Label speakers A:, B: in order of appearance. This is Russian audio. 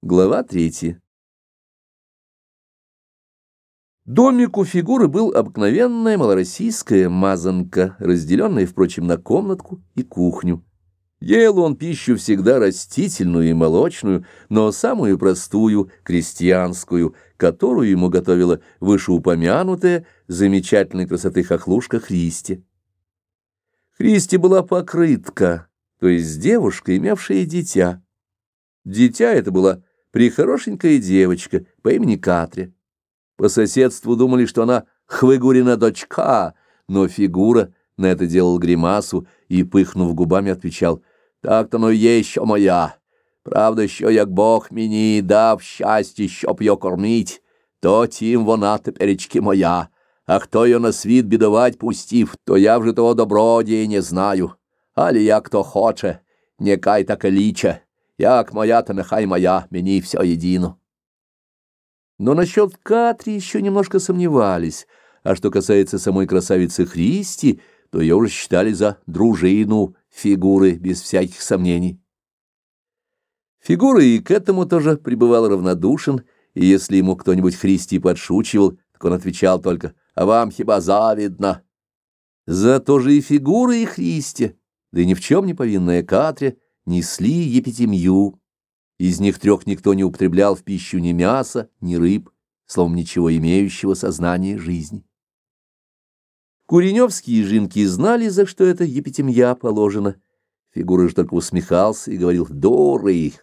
A: Глава третья. Домик у фигуры был обыкновенная малороссийская мазанка, разделенная, впрочем, на комнатку и кухню. Ел он пищу всегда растительную и молочную, но самую простую, крестьянскую, которую ему готовила вышеупомянутая замечательной красоты хохлушка Христи. Христи была покрытка, то есть девушка, имевшая дитя. Дитя это была прихорошенькая девочка по имени Катря. По соседству думали, что она Хвыгурина дочка, но фигура на это делал гримасу и, пыхнув губами, отвечал, «Так-то ну еще моя. Правда, що як Бог мені дав щастя, щоб ее кормить, то тим вона теперечки моя. А хто ее на світ бідовать пустив, то я вже того добродії не знаю. Алі як то хоче, некай так і ліче. Як моя, то нехай моя, мені все едино. Но насчет Катри еще немножко сомневались, а что касается самой красавицы Христи, то ее уже считали за дружину фигуры, без всяких сомнений. Фигура и к этому тоже пребывал равнодушен, и если ему кто-нибудь Христи подшучивал, так он отвечал только «А вам хиба завидно?» Зато же и фигура, и Христи, да и ни в чем не повинная Катря, несли епитемью. Из них трех никто не употреблял в пищу ни мяса, ни рыб, словом, ничего имеющего сознания жизни. Куреневские жинки знали, за что это епитемья положено. Фигура же только усмехался и говорил «Дорый,